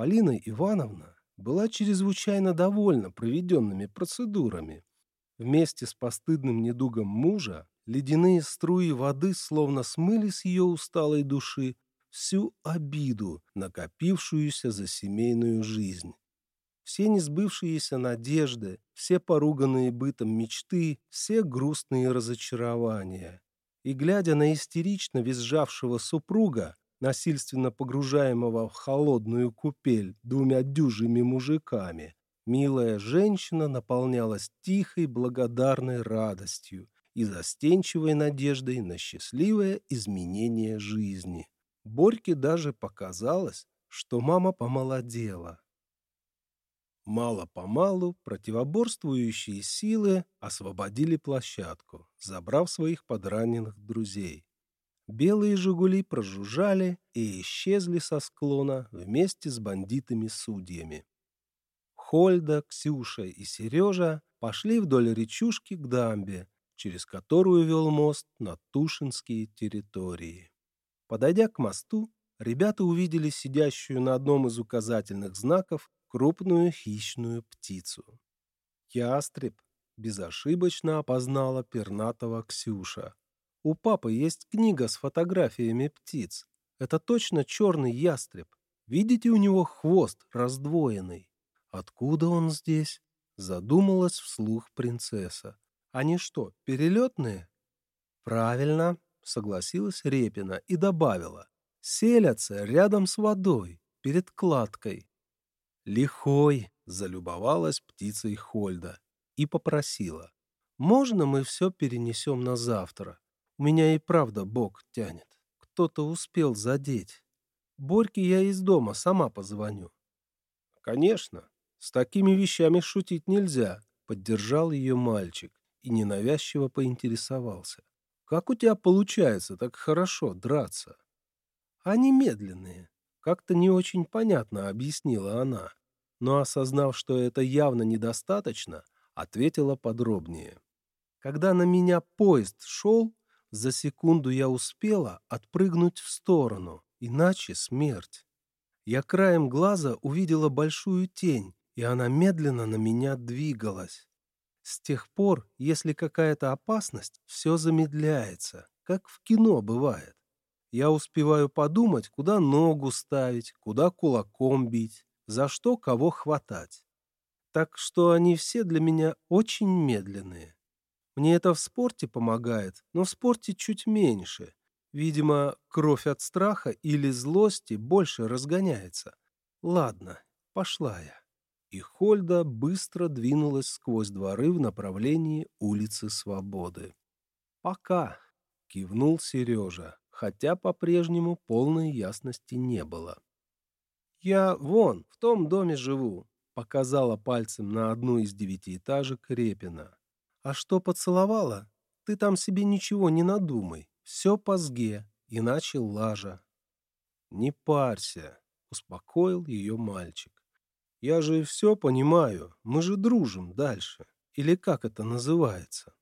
Полина Ивановна была чрезвычайно довольна проведенными процедурами. Вместе с постыдным недугом мужа ледяные струи воды словно смыли с ее усталой души всю обиду, накопившуюся за семейную жизнь. Все несбывшиеся надежды, все поруганные бытом мечты, все грустные разочарования. И, глядя на истерично визжавшего супруга, насильственно погружаемого в холодную купель двумя дюжими мужиками, милая женщина наполнялась тихой благодарной радостью и застенчивой надеждой на счастливое изменение жизни. Борьке даже показалось, что мама помолодела. Мало-помалу противоборствующие силы освободили площадку, забрав своих подраненных друзей. Белые «Жигули» прожужжали и исчезли со склона вместе с бандитами-судьями. Хольда, Ксюша и Сережа пошли вдоль речушки к дамбе, через которую вел мост на Тушинские территории. Подойдя к мосту, ребята увидели сидящую на одном из указательных знаков крупную хищную птицу. Ястреб безошибочно опознала пернатого Ксюша. У папы есть книга с фотографиями птиц. Это точно черный ястреб. Видите, у него хвост раздвоенный. Откуда он здесь? Задумалась вслух принцесса. Они что, перелетные? Правильно, согласилась Репина и добавила. Селятся рядом с водой, перед кладкой. Лихой залюбовалась птицей Хольда и попросила. «Можно мы все перенесем на завтра? Меня и правда бог тянет. Кто-то успел задеть. Борьке я из дома сама позвоню». «Конечно, с такими вещами шутить нельзя», — поддержал ее мальчик и ненавязчиво поинтересовался. «Как у тебя получается так хорошо драться?» «Они медленные», как-то не очень понятно объяснила она, но, осознав, что это явно недостаточно, ответила подробнее. Когда на меня поезд шел, за секунду я успела отпрыгнуть в сторону, иначе смерть. Я краем глаза увидела большую тень, и она медленно на меня двигалась. С тех пор, если какая-то опасность, все замедляется, как в кино бывает. Я успеваю подумать, куда ногу ставить, куда кулаком бить, за что кого хватать. Так что они все для меня очень медленные. Мне это в спорте помогает, но в спорте чуть меньше. Видимо, кровь от страха или злости больше разгоняется. Ладно, пошла я. И Хольда быстро двинулась сквозь дворы в направлении улицы Свободы. «Пока», — кивнул Сережа хотя по-прежнему полной ясности не было. «Я вон, в том доме живу», — показала пальцем на одну из девятиэтажек Репина. «А что поцеловала? Ты там себе ничего не надумай. Все по сге, иначе лажа». «Не парься», — успокоил ее мальчик. «Я же все понимаю, мы же дружим дальше. Или как это называется?»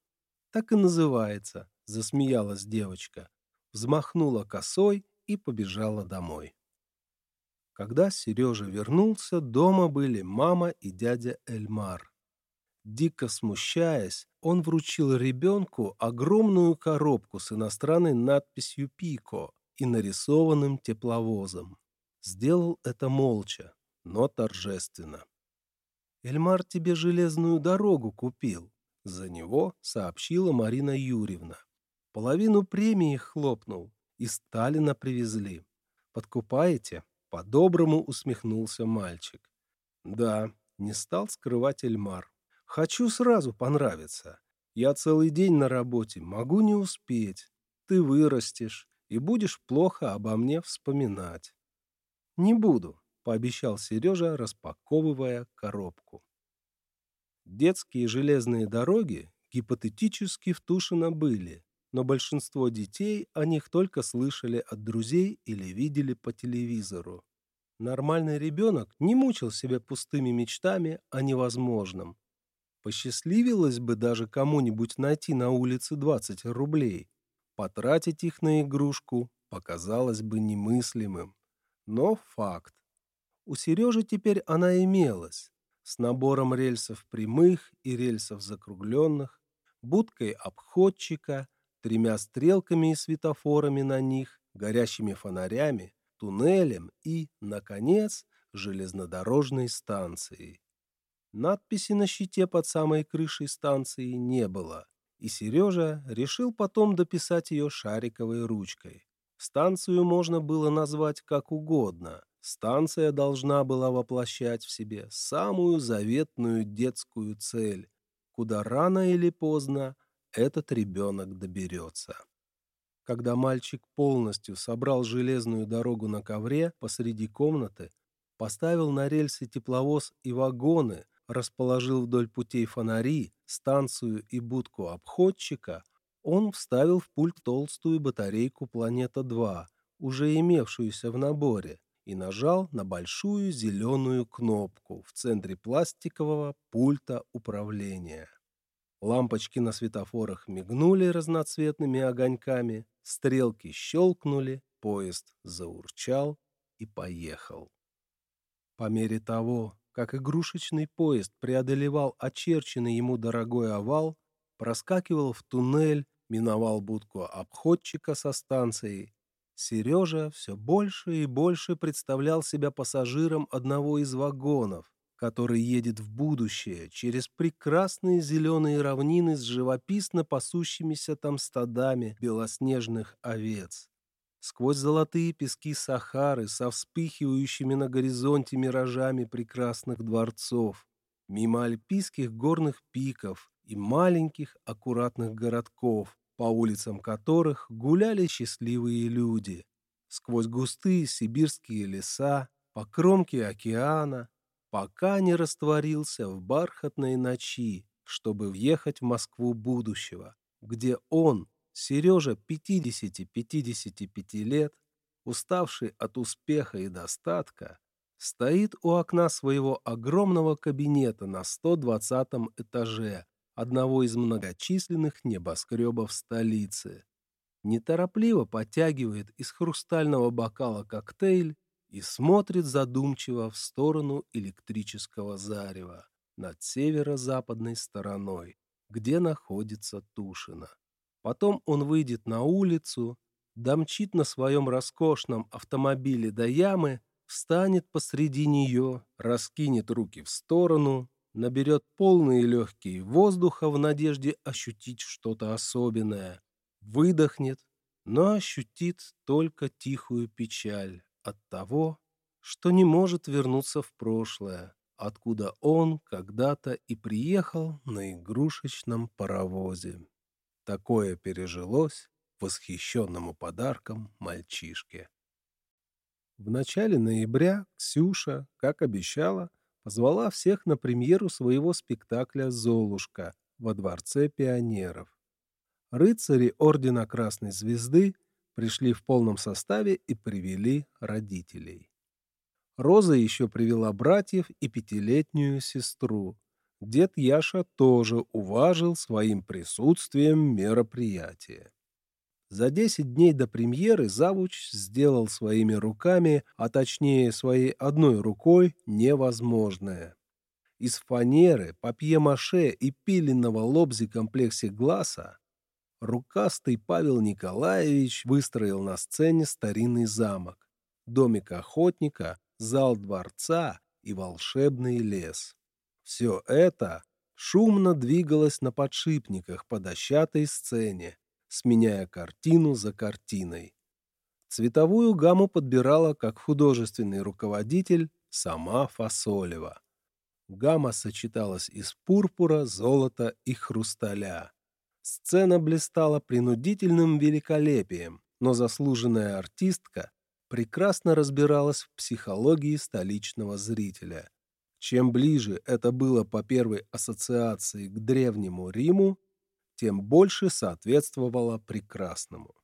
«Так и называется», — засмеялась девочка взмахнула косой и побежала домой. Когда Сережа вернулся, дома были мама и дядя Эльмар. Дико смущаясь, он вручил ребенку огромную коробку с иностранной надписью «Пико» и нарисованным тепловозом. Сделал это молча, но торжественно. «Эльмар тебе железную дорогу купил», — за него сообщила Марина Юрьевна. Половину премии хлопнул, и Сталина привезли. Подкупаете? По-доброму усмехнулся мальчик. Да, не стал скрывать Эльмар. Хочу сразу понравиться. Я целый день на работе, могу не успеть. Ты вырастешь и будешь плохо обо мне вспоминать. Не буду, пообещал Сережа, распаковывая коробку. Детские железные дороги гипотетически в были, но большинство детей о них только слышали от друзей или видели по телевизору. Нормальный ребенок не мучил себя пустыми мечтами о невозможном. Посчастливилось бы даже кому-нибудь найти на улице 20 рублей. Потратить их на игрушку показалось бы немыслимым. Но факт. У Сережи теперь она имелась, с набором рельсов прямых и рельсов закругленных, будкой обходчика, тремя стрелками и светофорами на них, горящими фонарями, туннелем и, наконец, железнодорожной станцией. Надписи на щите под самой крышей станции не было, и Сережа решил потом дописать ее шариковой ручкой. Станцию можно было назвать как угодно. Станция должна была воплощать в себе самую заветную детскую цель, куда рано или поздно этот ребенок доберется. Когда мальчик полностью собрал железную дорогу на ковре посреди комнаты, поставил на рельсы тепловоз и вагоны, расположил вдоль путей фонари, станцию и будку обходчика, он вставил в пульт толстую батарейку «Планета-2», уже имевшуюся в наборе, и нажал на большую зеленую кнопку в центре пластикового пульта управления. Лампочки на светофорах мигнули разноцветными огоньками, стрелки щелкнули, поезд заурчал и поехал. По мере того, как игрушечный поезд преодолевал очерченный ему дорогой овал, проскакивал в туннель, миновал будку обходчика со станцией, Сережа все больше и больше представлял себя пассажиром одного из вагонов, который едет в будущее через прекрасные зеленые равнины с живописно пасущимися там стадами белоснежных овец сквозь золотые пески Сахары со вспыхивающими на горизонте миражами прекрасных дворцов, мимо альпийских горных пиков и маленьких аккуратных городков, по улицам которых гуляли счастливые люди, сквозь густые сибирские леса, по кромке океана, пока не растворился в бархатной ночи, чтобы въехать в Москву будущего, где он, Сережа 50-55 лет, уставший от успеха и достатка, стоит у окна своего огромного кабинета на 120 этаже одного из многочисленных небоскребов столицы. Неторопливо потягивает из хрустального бокала коктейль и смотрит задумчиво в сторону электрического зарева над северо-западной стороной, где находится Тушино. Потом он выйдет на улицу, домчит на своем роскошном автомобиле до ямы, встанет посреди нее, раскинет руки в сторону, наберет полные легкие воздуха в надежде ощутить что-то особенное, выдохнет, но ощутит только тихую печаль от того, что не может вернуться в прошлое, откуда он когда-то и приехал на игрушечном паровозе. Такое пережилось восхищенному подарком мальчишке. В начале ноября Ксюша, как обещала, позвала всех на премьеру своего спектакля «Золушка» во Дворце пионеров. Рыцари Ордена Красной Звезды пришли в полном составе и привели родителей. Роза еще привела братьев и пятилетнюю сестру, дед Яша тоже уважил своим присутствием мероприятие. За 10 дней до премьеры Завуч сделал своими руками, а точнее своей одной рукой, невозможное. Из фанеры, папье-маше и пиленного лобзиком плексигласа рукастый Павел Николаевич выстроил на сцене старинный замок, домик охотника, зал дворца и волшебный лес. Все это шумно двигалось на подшипниках по дощатой сцене, сменяя картину за картиной. Цветовую гамму подбирала как художественный руководитель сама Фасолева. Гамма сочеталась из пурпура, золота и хрусталя. Сцена блистала принудительным великолепием, но заслуженная артистка прекрасно разбиралась в психологии столичного зрителя. Чем ближе это было по первой ассоциации к Древнему Риму, тем больше соответствовало прекрасному.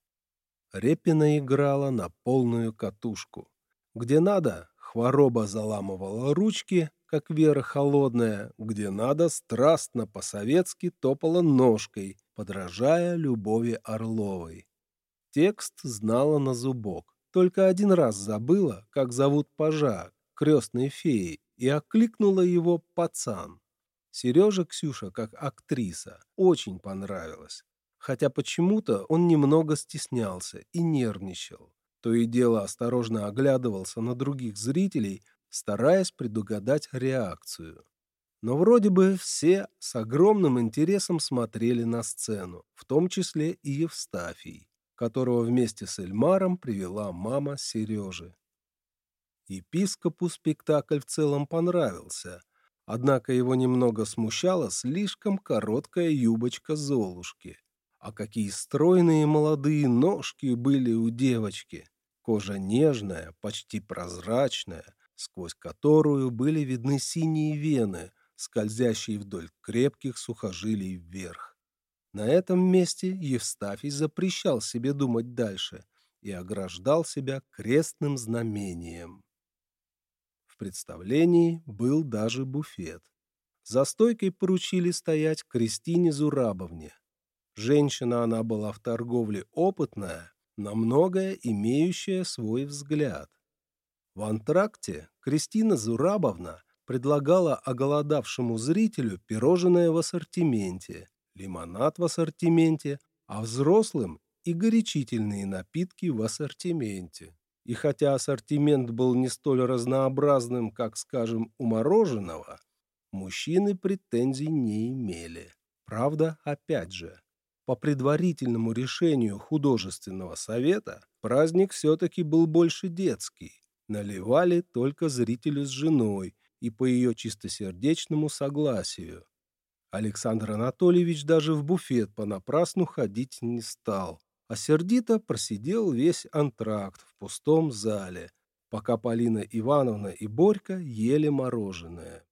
Репина играла на полную катушку. Где надо, хвороба заламывала ручки, как Вера Холодная, где надо, страстно по-советски топала ножкой, подражая Любови Орловой. Текст знала на зубок, только один раз забыла, как зовут пажа, крестной феи и окликнула его пацан. Сереже Ксюша, как актриса, очень понравилась, хотя почему-то он немного стеснялся и нервничал. То и дело осторожно оглядывался на других зрителей, стараясь предугадать реакцию. Но вроде бы все с огромным интересом смотрели на сцену, в том числе и Евстафий, которого вместе с Эльмаром привела мама Сережи. Епископу спектакль в целом понравился, однако его немного смущала слишком короткая юбочка Золушки. А какие стройные молодые ножки были у девочки! Кожа нежная, почти прозрачная, сквозь которую были видны синие вены, скользящие вдоль крепких сухожилий вверх. На этом месте Евстафий запрещал себе думать дальше и ограждал себя крестным знамением. В представлении был даже буфет. За стойкой поручили стоять Кристине Зурабовне. Женщина она была в торговле опытная, на многое имеющая свой взгляд. В антракте Кристина Зурабовна предлагала оголодавшему зрителю пирожное в ассортименте, лимонад в ассортименте, а взрослым и горячительные напитки в ассортименте. И хотя ассортимент был не столь разнообразным, как, скажем, у мороженого, мужчины претензий не имели. Правда, опять же, по предварительному решению художественного совета праздник все-таки был больше детский. Наливали только зрителю с женой и по ее чистосердечному согласию. Александр Анатольевич даже в буфет понапрасну ходить не стал, а сердито просидел весь антракт в пустом зале, пока Полина Ивановна и Борька ели мороженое.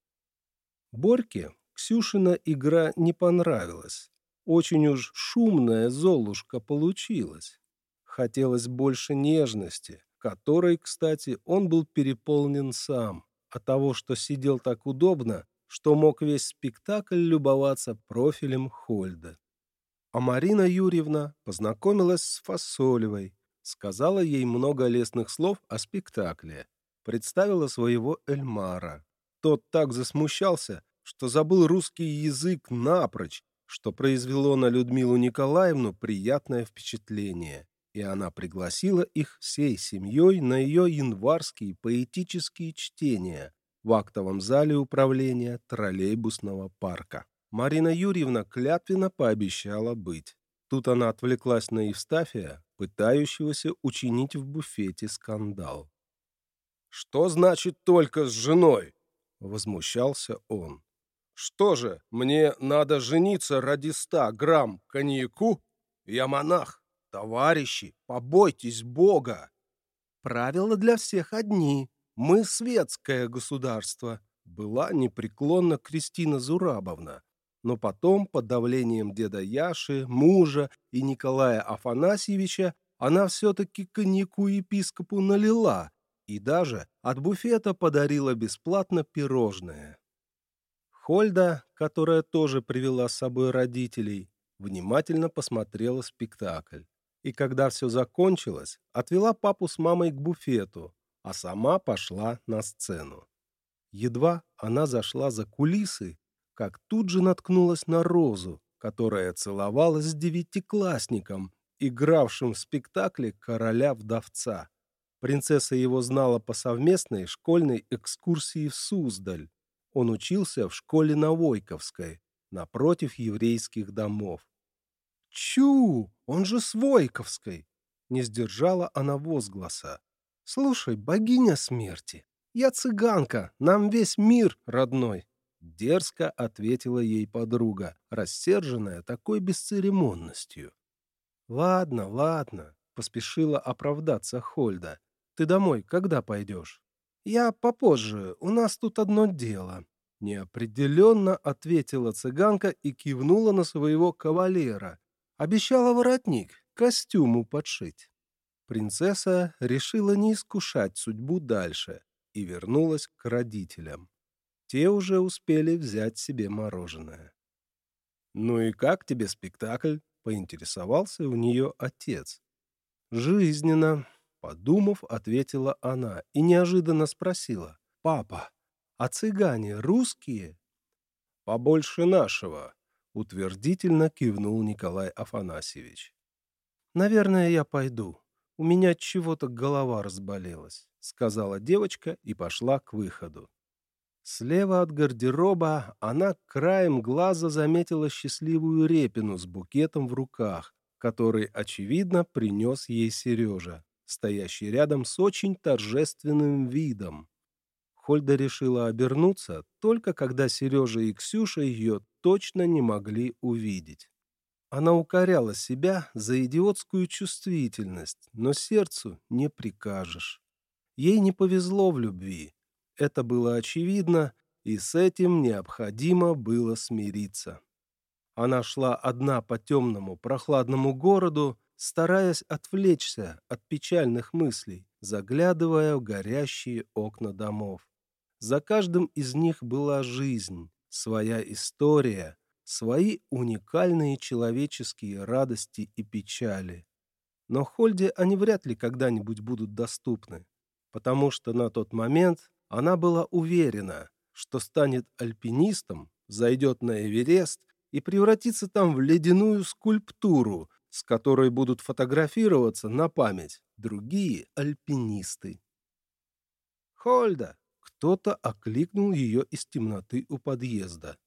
Борьке Ксюшина игра не понравилась. Очень уж шумная Золушка получилась. Хотелось больше нежности, которой, кстати, он был переполнен сам, от того, что сидел так удобно, что мог весь спектакль любоваться профилем Хольда. А Марина Юрьевна познакомилась с Фасолевой, сказала ей много лестных слов о спектакле, представила своего Эльмара. Тот так засмущался, что забыл русский язык напрочь что произвело на Людмилу Николаевну приятное впечатление, и она пригласила их всей семьей на ее январские поэтические чтения в актовом зале управления троллейбусного парка. Марина Юрьевна клятвенно пообещала быть. Тут она отвлеклась на Евстафия, пытающегося учинить в буфете скандал. «Что значит только с женой?» — возмущался он. Что же, мне надо жениться ради ста грамм коньяку? Я монах. Товарищи, побойтесь Бога. Правила для всех одни. Мы светское государство. Была непреклонна Кристина Зурабовна. Но потом, под давлением деда Яши, мужа и Николая Афанасьевича, она все-таки коньяку епископу налила и даже от буфета подарила бесплатно пирожное. Хольда, которая тоже привела с собой родителей, внимательно посмотрела спектакль. И когда все закончилось, отвела папу с мамой к буфету, а сама пошла на сцену. Едва она зашла за кулисы, как тут же наткнулась на Розу, которая целовалась с девятиклассником, игравшим в спектакле «Короля-вдовца». Принцесса его знала по совместной школьной экскурсии в Суздаль, он учился в школе на Войковской, напротив еврейских домов. «Чу! Он же с Войковской!» Не сдержала она возгласа. «Слушай, богиня смерти, я цыганка, нам весь мир родной!» Дерзко ответила ей подруга, рассерженная такой бесцеремонностью. «Ладно, ладно», — поспешила оправдаться Хольда. «Ты домой когда пойдешь?» «Я попозже, у нас тут одно дело», — неопределенно ответила цыганка и кивнула на своего кавалера. Обещала воротник, костюму подшить. Принцесса решила не искушать судьбу дальше и вернулась к родителям. Те уже успели взять себе мороженое. «Ну и как тебе спектакль?» — поинтересовался у нее отец. «Жизненно», Подумав, ответила она и неожиданно спросила. папа, а цыгане русские?» «Побольше нашего», — утвердительно кивнул Николай Афанасьевич. «Наверное, я пойду. У меня чего-то голова разболелась», — сказала девочка и пошла к выходу. Слева от гардероба она краем глаза заметила счастливую репину с букетом в руках, который, очевидно, принес ей Сережа, стоящий рядом с очень торжественным видом. Хольда решила обернуться, только когда Сережа и Ксюша ее точно не могли увидеть. Она укоряла себя за идиотскую чувствительность, но сердцу не прикажешь. Ей не повезло в любви. Это было очевидно, и с этим необходимо было смириться. Она шла одна по темному, прохладному городу, стараясь отвлечься от печальных мыслей, заглядывая в горящие окна домов. За каждым из них была жизнь, своя история, свои уникальные человеческие радости и печали. Но Хольде они вряд ли когда-нибудь будут доступны, потому что на тот момент она была уверена, что станет альпинистом, зайдет на Эверест и превратится там в ледяную скульптуру, с которой будут фотографироваться на память другие альпинисты. «Хольда!» — кто-то окликнул ее из темноты у подъезда.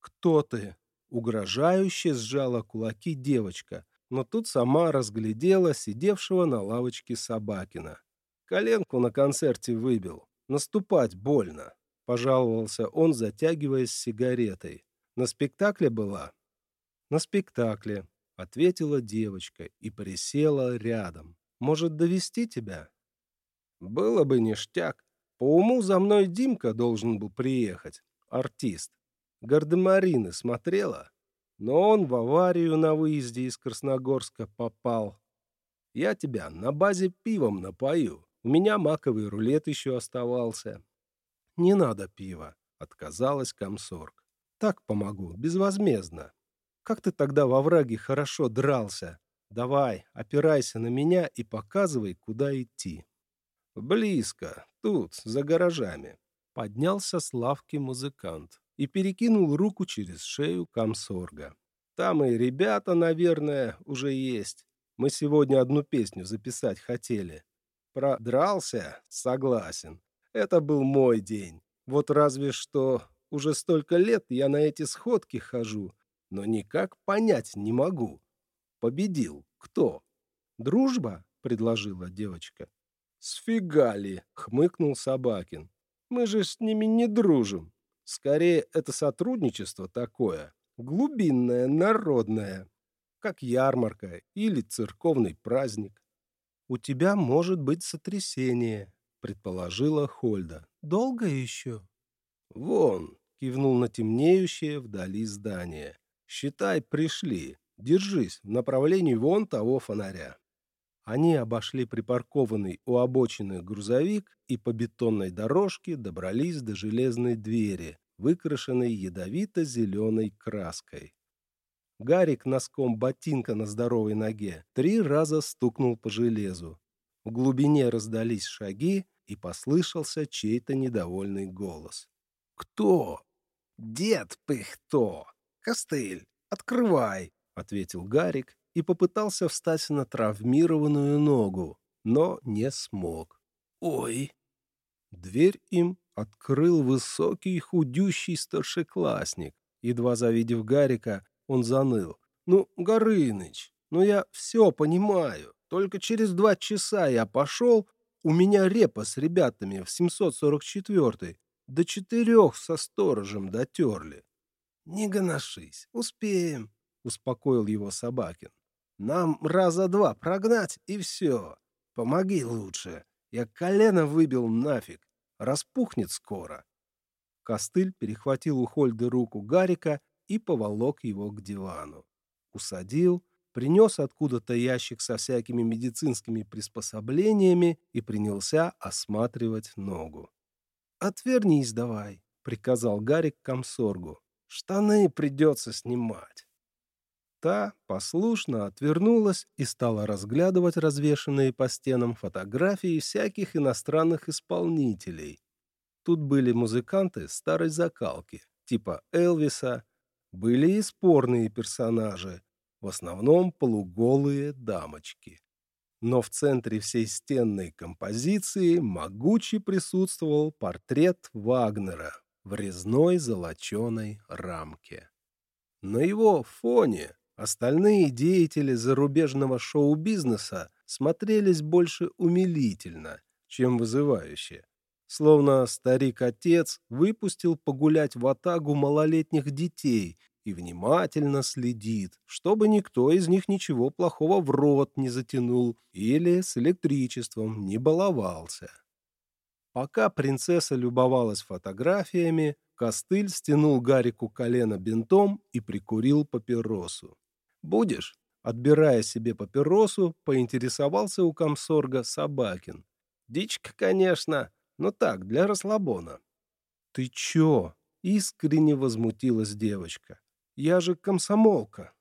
«Кто ты?» — угрожающе сжала кулаки девочка, но тут сама разглядела сидевшего на лавочке Собакина. Коленку на концерте выбил. Наступать больно. Пожаловался он, затягиваясь сигаретой. На спектакле была? На спектакле, ответила девочка и присела рядом. Может, довести тебя? Было бы ништяк. По уму за мной Димка должен был приехать, артист. Гардемарины смотрела, но он в аварию на выезде из Красногорска попал. Я тебя на базе пивом напою. У меня маковый рулет еще оставался. Не надо пива, отказалась комсорг. Так помогу, безвозмездно. Как ты тогда во враге хорошо дрался. Давай, опирайся на меня и показывай, куда идти. Близко, тут, за гаражами. Поднялся с лавки музыкант и перекинул руку через шею комсорга. Там и ребята, наверное, уже есть. Мы сегодня одну песню записать хотели. Продрался? Согласен. Это был мой день. Вот разве что уже столько лет я на эти сходки хожу, но никак понять не могу. Победил кто? Дружба? предложила девочка. Сфигали, хмыкнул Собакин. Мы же с ними не дружим. Скорее, это сотрудничество такое, глубинное, народное, как ярмарка или церковный праздник. «У тебя может быть сотрясение», — предположила Хольда. «Долго еще?» «Вон», — кивнул на темнеющее вдали здание. «Считай, пришли. Держись в направлении вон того фонаря». Они обошли припаркованный у обочины грузовик и по бетонной дорожке добрались до железной двери, выкрашенной ядовито-зеленой краской. Гарик носком ботинка на здоровой ноге три раза стукнул по железу. В глубине раздались шаги, и послышался чей-то недовольный голос. «Кто?» «Дед Пыхто! Костыль, открывай!» — ответил Гарик и попытался встать на травмированную ногу, но не смог. «Ой!» Дверь им открыл высокий худющий старшеклассник. Едва завидев Гарика, он заныл. «Ну, Горыныч, ну я все понимаю. Только через два часа я пошел, у меня репа с ребятами в 744-й до четырех со сторожем дотерли». «Не гоношись, успеем», — успокоил его Собакин. Нам раза два прогнать, и все. Помоги лучше. Я колено выбил нафиг. Распухнет скоро. Костыль перехватил у Хольды руку Гарика и поволок его к дивану. Усадил, принес откуда-то ящик со всякими медицинскими приспособлениями и принялся осматривать ногу. «Отвернись давай», — приказал Гарик комсоргу. «Штаны придется снимать». Та послушно отвернулась и стала разглядывать развешанные по стенам фотографии всяких иностранных исполнителей. Тут были музыканты старой закалки, типа Элвиса, были и спорные персонажи, в основном полуголые дамочки. Но в центре всей стенной композиции могуче присутствовал портрет Вагнера в резной золоченой рамке. На его фоне остальные деятели зарубежного шоу-бизнеса смотрелись больше умилительно, чем вызывающе. Словно старик-отец выпустил погулять в атагу малолетних детей и внимательно следит, чтобы никто из них ничего плохого в рот не затянул или с электричеством не баловался. Пока принцесса любовалась фотографиями, Костыль стянул Гарику колено бинтом и прикурил папиросу. «Будешь?» Отбирая себе папиросу, поинтересовался у комсорга Собакин. «Дичка, конечно, но так, для расслабона». «Ты чё?» — искренне возмутилась девочка. Я же комсомолка.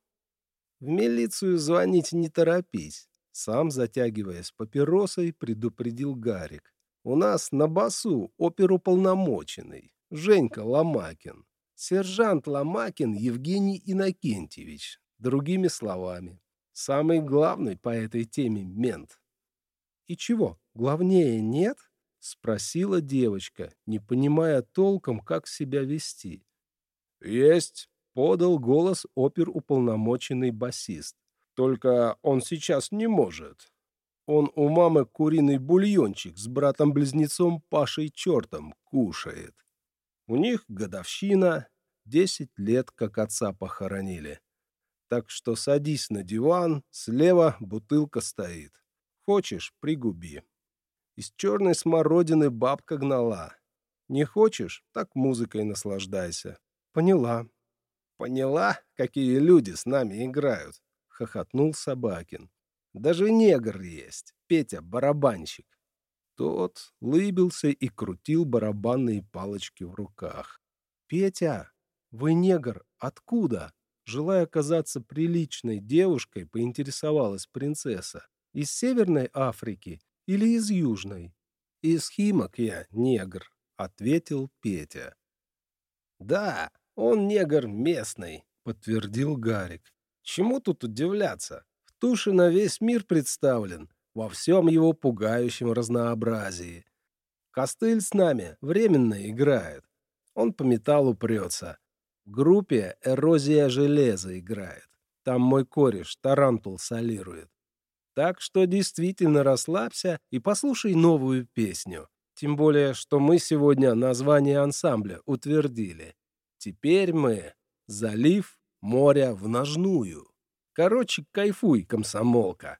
В милицию звонить не торопись. Сам, затягиваясь папиросой, предупредил Гарик. У нас на басу оперуполномоченный. Женька Ломакин. Сержант Ломакин Евгений Иннокентьевич. Другими словами. Самый главный по этой теме мент. И чего, главнее нет? Спросила девочка, не понимая толком, как себя вести. Есть, подал голос оперуполномоченный басист. Только он сейчас не может. Он у мамы куриный бульончик с братом-близнецом Пашей Чертом кушает. У них годовщина, десять лет, как отца похоронили. Так что садись на диван, слева бутылка стоит. Хочешь — пригуби. Из черной смородины бабка гнала. Не хочешь — так музыкой наслаждайся. Поняла. «Поняла, какие люди с нами играют?» — хохотнул Собакин. «Даже негр есть, Петя, барабанщик». Тот лыбился и крутил барабанные палочки в руках. «Петя, вы негр, откуда?» Желая оказаться приличной девушкой, поинтересовалась принцесса. «Из Северной Африки или из Южной?» «Из Химок я, негр», — ответил Петя. «Да, «Он негр местный», — подтвердил Гарик. «Чему тут удивляться? В туше на весь мир представлен, во всем его пугающем разнообразии. Костыль с нами временно играет. Он по металлу прется. В группе «Эрозия железа» играет. Там мой кореш Тарантул солирует. Так что действительно расслабься и послушай новую песню. Тем более, что мы сегодня название ансамбля утвердили. Теперь мы — залив моря в ножную. Короче, кайфуй, комсомолка.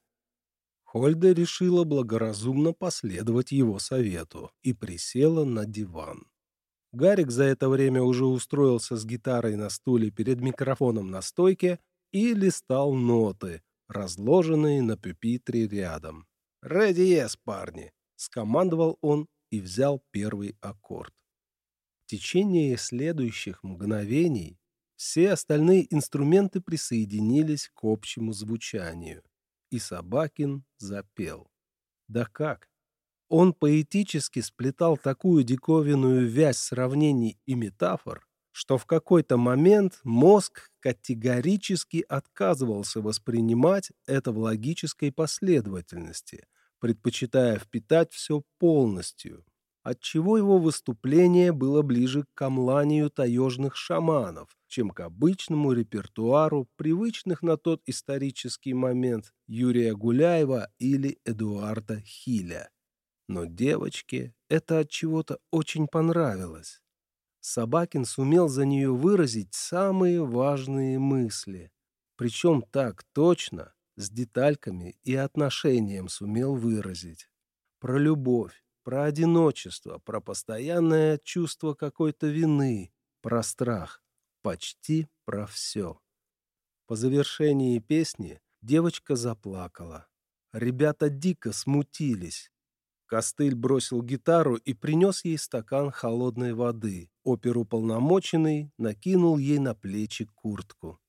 Хольда решила благоразумно последовать его совету и присела на диван. Гарик за это время уже устроился с гитарой на стуле перед микрофоном на стойке и листал ноты, разложенные на пюпитре рядом. «Реди ес, парни!» — скомандовал он и взял первый аккорд течение следующих мгновений все остальные инструменты присоединились к общему звучанию, и Собакин запел. Да как? Он поэтически сплетал такую диковинную вязь сравнений и метафор, что в какой-то момент мозг категорически отказывался воспринимать это в логической последовательности, предпочитая впитать все полностью, отчего его выступление было ближе к камланию таежных шаманов, чем к обычному репертуару, привычных на тот исторический момент Юрия Гуляева или Эдуарда Хиля. Но девочке это от чего-то очень понравилось. Собакин сумел за нее выразить самые важные мысли, причем так точно, с детальками и отношением сумел выразить. Про любовь, про одиночество, про постоянное чувство какой-то вины, про страх, почти про все. По завершении песни девочка заплакала. Ребята дико смутились. Костыль бросил гитару и принес ей стакан холодной воды. Оперуполномоченный накинул ей на плечи куртку.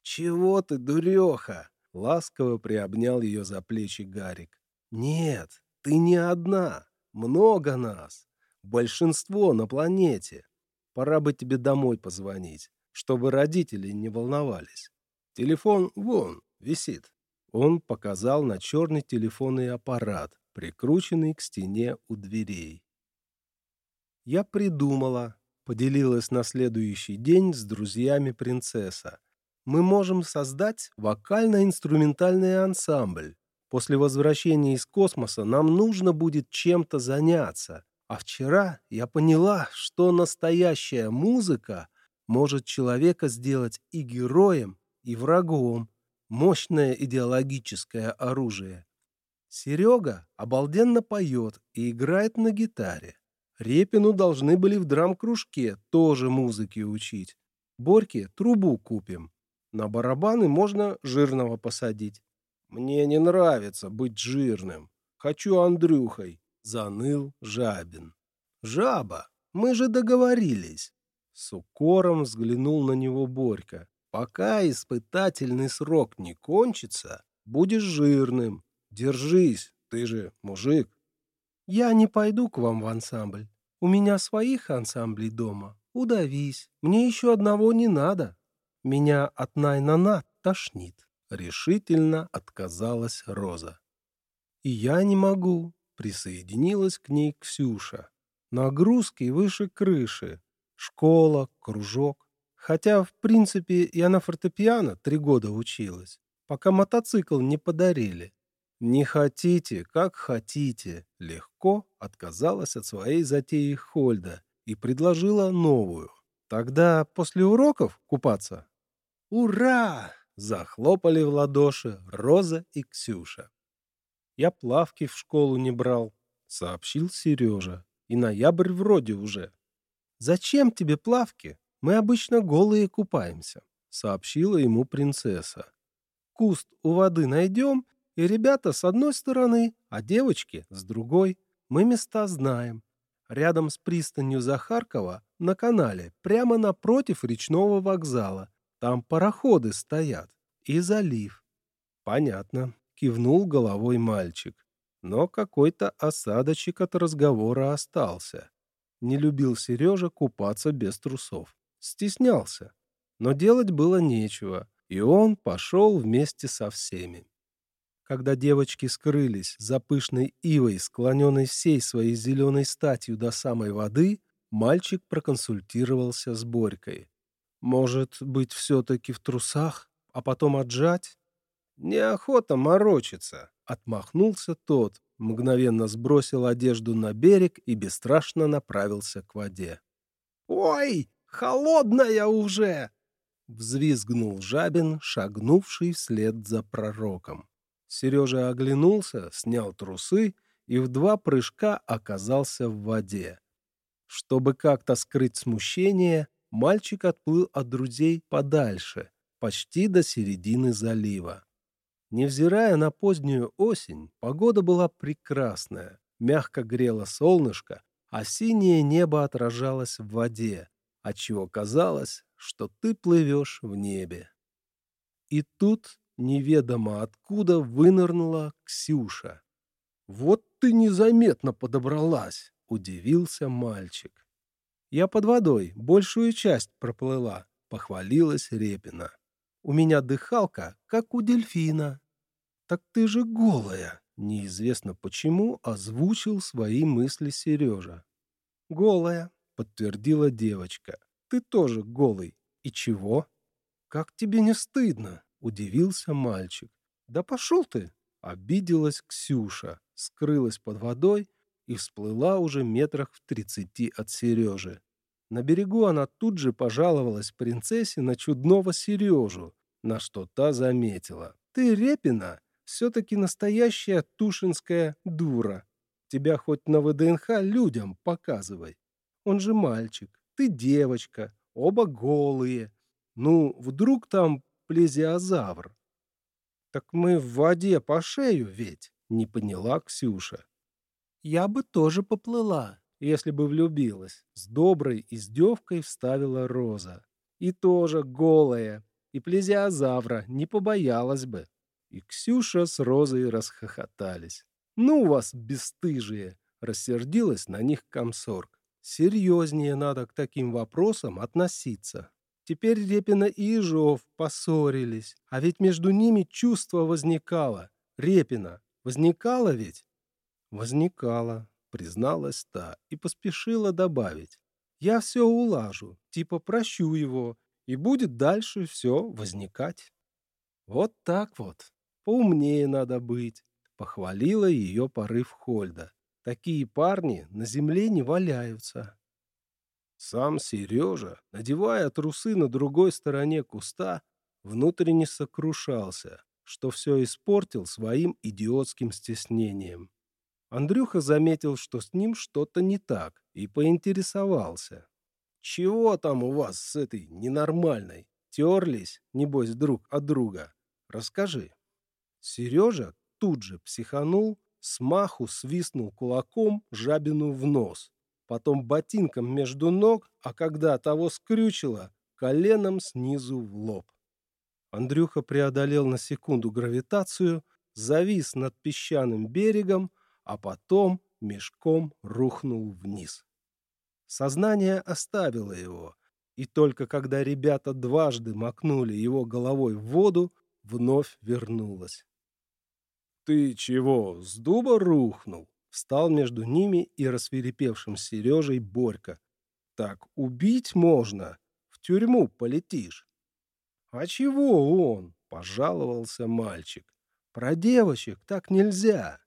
«Чего ты, дуреха?» — ласково приобнял ее за плечи Гарик. «Нет, ты не одна. Много нас. Большинство на планете. Пора бы тебе домой позвонить, чтобы родители не волновались. Телефон вон, висит. Он показал на черный телефонный аппарат, прикрученный к стене у дверей. Я придумала, поделилась на следующий день с друзьями принцесса. Мы можем создать вокально-инструментальный ансамбль. После возвращения из космоса нам нужно будет чем-то заняться. А вчера я поняла, что настоящая музыка может человека сделать и героем, и врагом. Мощное идеологическое оружие. Серега обалденно поет и играет на гитаре. Репину должны были в драм-кружке тоже музыки учить. Борьке трубу купим. На барабаны можно жирного посадить. Мне не нравится быть жирным. Хочу Андрюхой, заныл Жабин. Жаба, мы же договорились. С укором взглянул на него Борька. Пока испытательный срок не кончится, будешь жирным. Держись, ты же мужик. Я не пойду к вам в ансамбль. У меня своих ансамблей дома. Удавись. Мне еще одного не надо. Меня от най-на-на тошнит. Решительно отказалась Роза. И я не могу. Присоединилась к ней Ксюша. Нагрузки выше крыши. Школа, кружок. Хотя, в принципе, я на фортепиано три года училась, пока мотоцикл не подарили. «Не хотите, как хотите», легко отказалась от своей затеи Хольда и предложила новую. «Тогда после уроков купаться?» «Ура!» — захлопали в ладоши Роза и Ксюша. «Я плавки в школу не брал», — сообщил Сережа. «И ноябрь вроде уже». «Зачем тебе плавки? Мы обычно голые купаемся», — сообщила ему принцесса. «Куст у воды найдем и ребята с одной стороны, а девочки с другой. Мы места знаем. Рядом с пристанью Захаркова на канале, прямо напротив речного вокзала. Там пароходы стоят. И залив. Понятно. Кивнул головой мальчик. Но какой-то осадочек от разговора остался. Не любил Сережа купаться без трусов. Стеснялся. Но делать было нечего, и он пошел вместе со всеми. Когда девочки скрылись за пышной ивой, склоненной всей своей зеленой статью до самой воды, мальчик проконсультировался с Борькой. «Может быть, все-таки в трусах, а потом отжать?» «Неохота морочиться», — отмахнулся тот, мгновенно сбросил одежду на берег и бесстрашно направился к воде. «Ой, холодная уже!» — взвизгнул Жабин, шагнувший вслед за пророком. Сережа оглянулся, снял трусы и в два прыжка оказался в воде. Чтобы как-то скрыть смущение, мальчик отплыл от друзей подальше, почти до середины залива. Невзирая на позднюю осень, погода была прекрасная, мягко грело солнышко, а синее небо отражалось в воде, отчего казалось, что ты плывешь в небе. И тут неведомо откуда вынырнула Ксюша. «Вот ты незаметно подобралась!» — удивился мальчик. «Я под водой, большую часть проплыла», — похвалилась Репина. «У меня дыхалка, как у дельфина». «Так ты же голая!» — неизвестно почему озвучил свои мысли Сережа. «Голая», — подтвердила девочка. «Ты тоже голый. И чего?» «Как тебе не стыдно?» Удивился мальчик. «Да пошел ты!» Обиделась Ксюша, скрылась под водой и всплыла уже метрах в тридцати от Сережи. На берегу она тут же пожаловалась принцессе на чудного Сережу, на что та заметила. «Ты, Репина, все-таки настоящая тушинская дура. Тебя хоть на ВДНХ людям показывай. Он же мальчик, ты девочка, оба голые. Ну, вдруг там плезиозавр. «Так мы в воде по шею ведь», — не поняла Ксюша. «Я бы тоже поплыла, если бы влюбилась», — с доброй издевкой вставила Роза. «И тоже голая, и плезиозавра не побоялась бы». И Ксюша с Розой расхохотались. «Ну вас, бесстыжие!» — рассердилась на них комсорг. серьезнее надо к таким вопросам относиться. Теперь Репина и Ежов поссорились, а ведь между ними чувство возникало. Репина, возникало ведь? Возникало, призналась та и поспешила добавить. Я все улажу, типа прощу его, и будет дальше все возникать. Вот так вот. Поумнее надо быть, похвалила ее порыв Хольда. Такие парни на земле не валяются. Сам Сережа, надевая трусы на другой стороне куста, внутренне сокрушался, что все испортил своим идиотским стеснением. Андрюха заметил, что с ним что-то не так, и поинтересовался. «Чего там у вас с этой ненормальной? Терлись, небось, друг от друга? Расскажи». Сережа тут же психанул, смаху свистнул кулаком жабину в нос потом ботинком между ног, а когда того скрючило, коленом снизу в лоб. Андрюха преодолел на секунду гравитацию, завис над песчаным берегом, а потом мешком рухнул вниз. Сознание оставило его, и только когда ребята дважды макнули его головой в воду, вновь вернулось. «Ты чего, с дуба рухнул?» Встал между ними и рассверепевшим Сережей Борька. «Так убить можно, в тюрьму полетишь». «А чего он?» — пожаловался мальчик. «Про девочек так нельзя».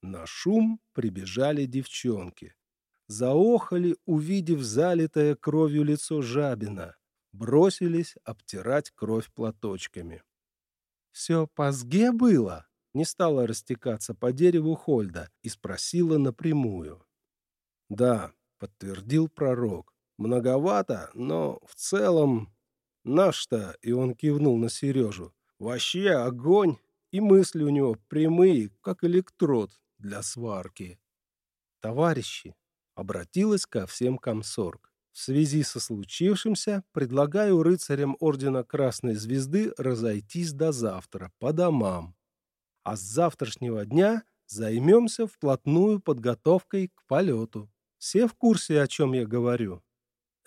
На шум прибежали девчонки. Заохали, увидев залитое кровью лицо Жабина. Бросились обтирать кровь платочками. «Все по сге было?» Не стала растекаться по дереву Хольда и спросила напрямую. «Да», — подтвердил пророк, — «многовато, но в целом наш-то», — и он кивнул на Сережу, — «вообще огонь, и мысли у него прямые, как электрод для сварки». «Товарищи», — обратилась ко всем комсорг, в связи со случившимся предлагаю рыцарям Ордена Красной Звезды разойтись до завтра по домам а с завтрашнего дня займемся вплотную подготовкой к полету. Все в курсе, о чем я говорю?»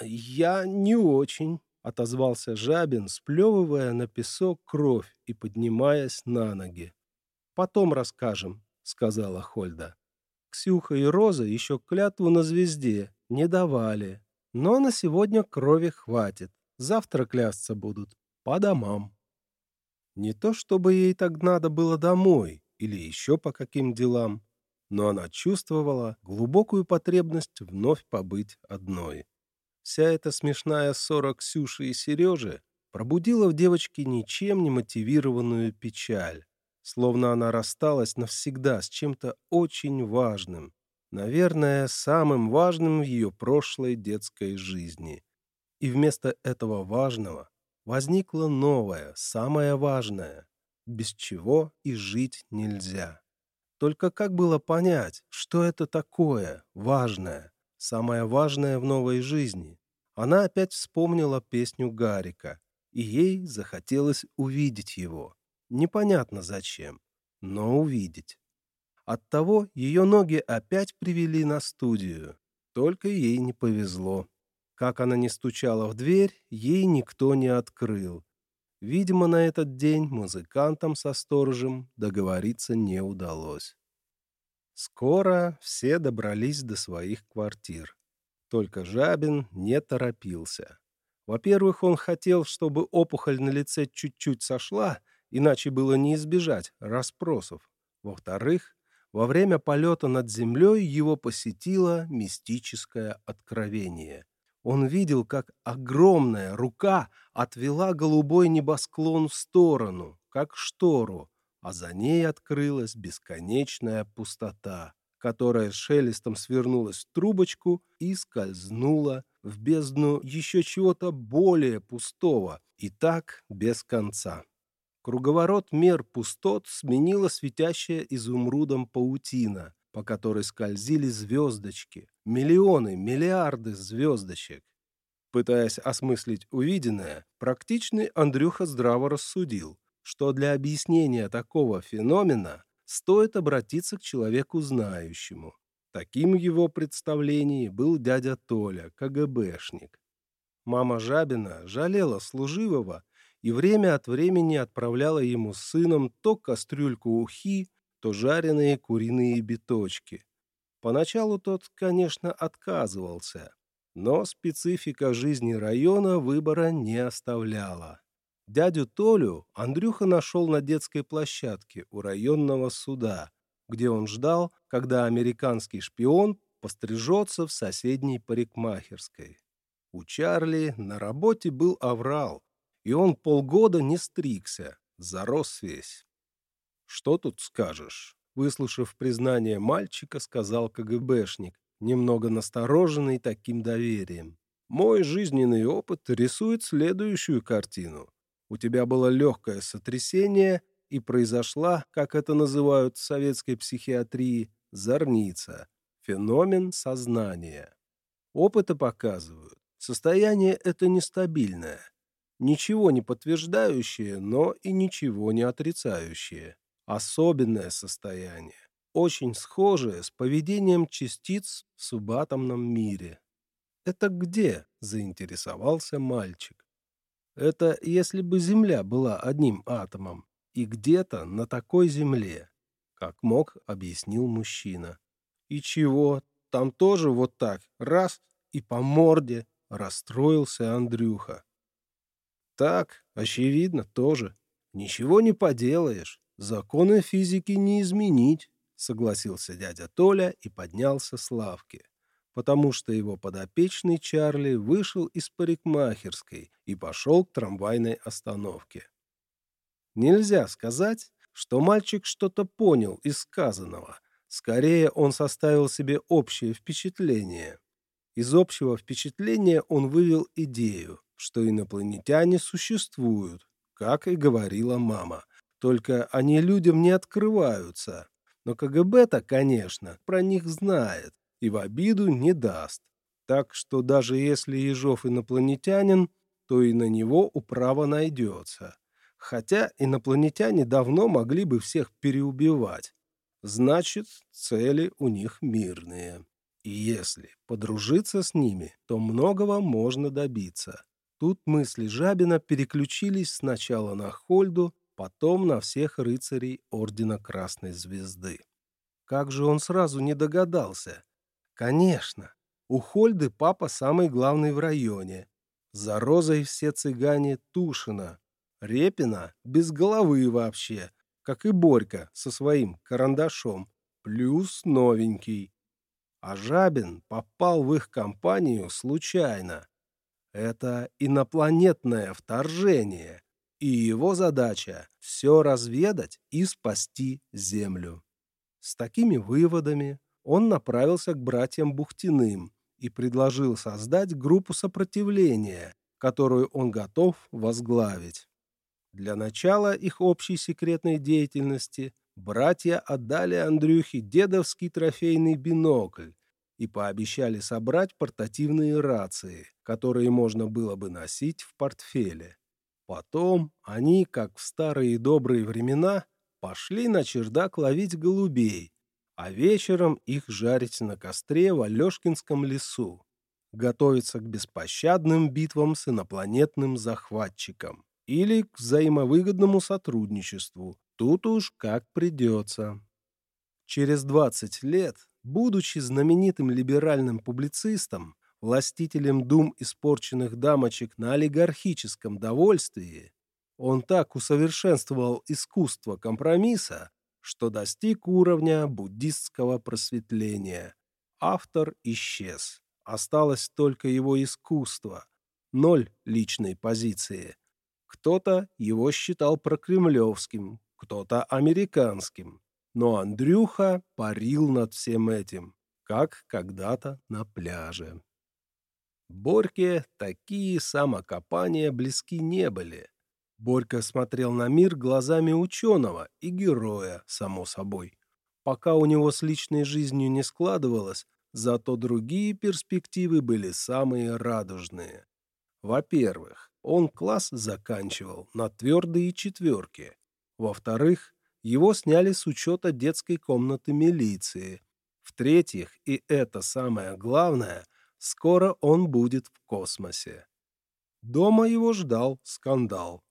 «Я не очень», — отозвался Жабин, сплевывая на песок кровь и поднимаясь на ноги. «Потом расскажем», — сказала Хольда. Ксюха и Роза еще клятву на звезде не давали, но на сегодня крови хватит. Завтра клясться будут по домам. Не то чтобы ей так надо было домой или еще по каким делам, но она чувствовала глубокую потребность вновь побыть одной. Вся эта смешная ссора Ксюши и Сережи пробудила в девочке ничем не мотивированную печаль, словно она рассталась навсегда с чем-то очень важным, наверное, самым важным в ее прошлой детской жизни. И вместо этого важного возникло новое, самое важное, без чего и жить нельзя. Только как было понять, что это такое важное, самое важное в новой жизни? Она опять вспомнила песню Гарика, и ей захотелось увидеть его. Непонятно зачем, но увидеть. Оттого ее ноги опять привели на студию, только ей не повезло. Как она не стучала в дверь, ей никто не открыл. Видимо, на этот день музыкантам со сторожем договориться не удалось. Скоро все добрались до своих квартир. Только Жабин не торопился. Во-первых, он хотел, чтобы опухоль на лице чуть-чуть сошла, иначе было не избежать расспросов. Во-вторых, во время полета над землей его посетило мистическое откровение. Он видел, как огромная рука отвела голубой небосклон в сторону, как штору, а за ней открылась бесконечная пустота, которая шелестом свернулась в трубочку и скользнула в бездну еще чего-то более пустого, и так без конца. Круговорот мер пустот сменила светящая изумрудом паутина, по которой скользили звездочки, миллионы, миллиарды звездочек. Пытаясь осмыслить увиденное, практичный Андрюха здраво рассудил, что для объяснения такого феномена стоит обратиться к человеку знающему. Таким его представлении был дядя Толя, КГБшник. Мама Жабина жалела служивого и время от времени отправляла ему с сыном то кастрюльку ухи, то жареные куриные биточки. Поначалу тот, конечно, отказывался, но специфика жизни района выбора не оставляла. Дядю Толю Андрюха нашел на детской площадке у районного суда, где он ждал, когда американский шпион пострижется в соседней парикмахерской. У Чарли на работе был аврал, и он полгода не стригся, зарос весь. «Что тут скажешь?» Выслушав признание мальчика, сказал КГБшник, немного настороженный таким доверием. «Мой жизненный опыт рисует следующую картину. У тебя было легкое сотрясение, и произошла, как это называют в советской психиатрии, зорница, феномен сознания. Опыты показывают, состояние это нестабильное, ничего не подтверждающее, но и ничего не отрицающее. Особенное состояние, очень схожее с поведением частиц в субатомном мире. «Это где?» – заинтересовался мальчик. Это если бы Земля была одним атомом, и где-то на такой Земле, как мог, объяснил мужчина. И чего, там тоже вот так, раз, и по морде, расстроился Андрюха. Так, очевидно, тоже. Ничего не поделаешь, законы физики не изменить, согласился дядя Толя и поднялся с лавки потому что его подопечный Чарли вышел из парикмахерской и пошел к трамвайной остановке. Нельзя сказать, что мальчик что-то понял из сказанного. Скорее, он составил себе общее впечатление. Из общего впечатления он вывел идею, что инопланетяне существуют, как и говорила мама. Только они людям не открываются. Но КГБ-то, конечно, про них знает и в обиду не даст. Так что даже если Ежов инопланетянин, то и на него управа найдется. Хотя инопланетяне давно могли бы всех переубивать. Значит, цели у них мирные. И если подружиться с ними, то многого можно добиться. Тут мысли Жабина переключились сначала на Хольду, потом на всех рыцарей Ордена Красной Звезды. Как же он сразу не догадался? Конечно, у Хольды папа самый главный в районе. За Розой все цыгане Тушина. Репина без головы вообще, как и Борька со своим карандашом, плюс новенький. А Жабин попал в их компанию случайно. Это инопланетное вторжение, и его задача — все разведать и спасти Землю. С такими выводами он направился к братьям Бухтиным и предложил создать группу сопротивления, которую он готов возглавить. Для начала их общей секретной деятельности братья отдали Андрюхе дедовский трофейный бинокль и пообещали собрать портативные рации, которые можно было бы носить в портфеле. Потом они, как в старые добрые времена, пошли на чердак ловить голубей, а вечером их жарить на костре в Алешкинском лесу, готовиться к беспощадным битвам с инопланетным захватчиком или к взаимовыгодному сотрудничеству, тут уж как придется. Через 20 лет, будучи знаменитым либеральным публицистом, властителем дум испорченных дамочек на олигархическом довольствии, он так усовершенствовал искусство компромисса, что достиг уровня буддистского просветления. Автор исчез. Осталось только его искусство. Ноль личной позиции. Кто-то его считал прокремлевским, кто-то американским. Но Андрюха парил над всем этим, как когда-то на пляже. Борьке такие самокопания близки не были. Борька смотрел на мир глазами ученого и героя, само собой. Пока у него с личной жизнью не складывалось, зато другие перспективы были самые радужные. Во-первых, он класс заканчивал на твердые четверки. Во-вторых, его сняли с учета детской комнаты милиции. В-третьих, и это самое главное, скоро он будет в космосе. Дома его ждал скандал.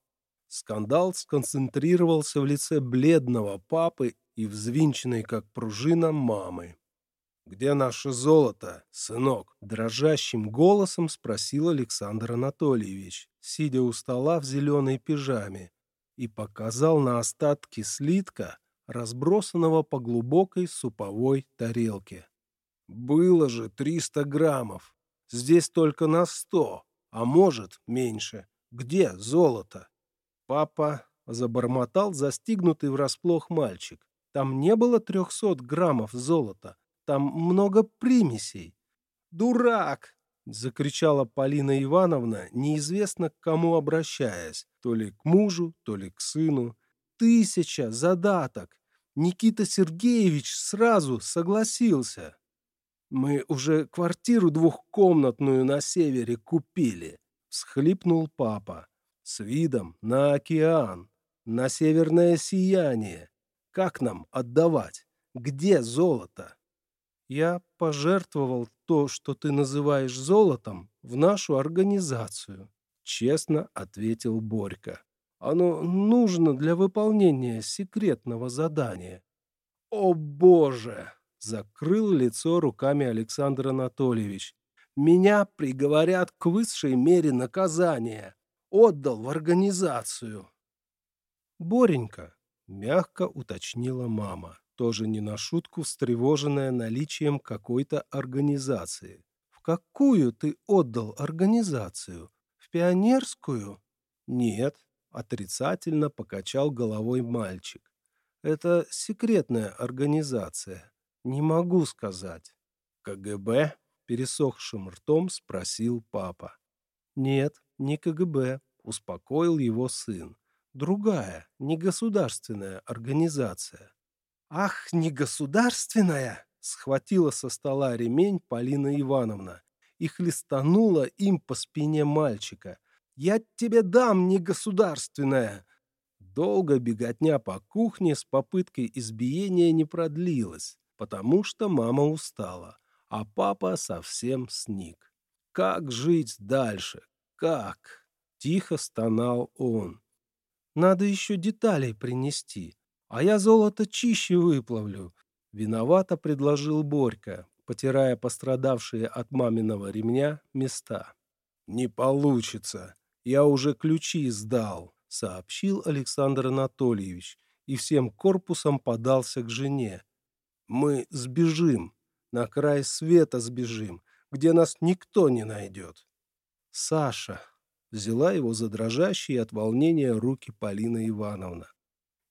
Скандал сконцентрировался в лице бледного папы и взвинченной, как пружина, мамы. «Где наше золото, сынок?» – дрожащим голосом спросил Александр Анатольевич, сидя у стола в зеленой пижаме, и показал на остатки слитка, разбросанного по глубокой суповой тарелке. «Было же триста граммов. Здесь только на сто, а может, меньше. Где золото?» Папа забормотал застигнутый врасплох мальчик. «Там не было трехсот граммов золота. Там много примесей. Дурак! Закричала Полина Ивановна, неизвестно к кому обращаясь, то ли к мужу, то ли к сыну. Тысяча задаток. Никита Сергеевич сразу согласился. Мы уже квартиру двухкомнатную на севере купили, всхлипнул папа. С видом на океан, на северное сияние. Как нам отдавать? Где золото? Я пожертвовал то, что ты называешь золотом, в нашу организацию, честно ответил Борька. Оно нужно для выполнения секретного задания. О, боже, закрыл лицо руками Александр Анатольевич. Меня приговорят к высшей мере наказания. Отдал в организацию. Боренька, мягко уточнила мама тоже не на шутку встревоженная наличием какой-то организации. «В какую ты отдал организацию? В пионерскую?» «Нет», — отрицательно покачал головой мальчик. «Это секретная организация. Не могу сказать». «КГБ?» — пересохшим ртом спросил папа. «Нет, не КГБ», — успокоил его сын. «Другая, негосударственная организация». «Ах, не государственная!» — схватила со стола ремень Полина Ивановна и хлестанула им по спине мальчика. «Я тебе дам, не государственная!» Долго беготня по кухне с попыткой избиения не продлилась, потому что мама устала, а папа совсем сник. «Как жить дальше? Как?» — тихо стонал он. «Надо еще деталей принести», а я золото чище выплавлю. Виновато предложил Борька, потирая пострадавшие от маминого ремня места. Не получится. Я уже ключи сдал, сообщил Александр Анатольевич и всем корпусом подался к жене. Мы сбежим, на край света сбежим, где нас никто не найдет. Саша взяла его за дрожащие от волнения руки Полина Ивановна.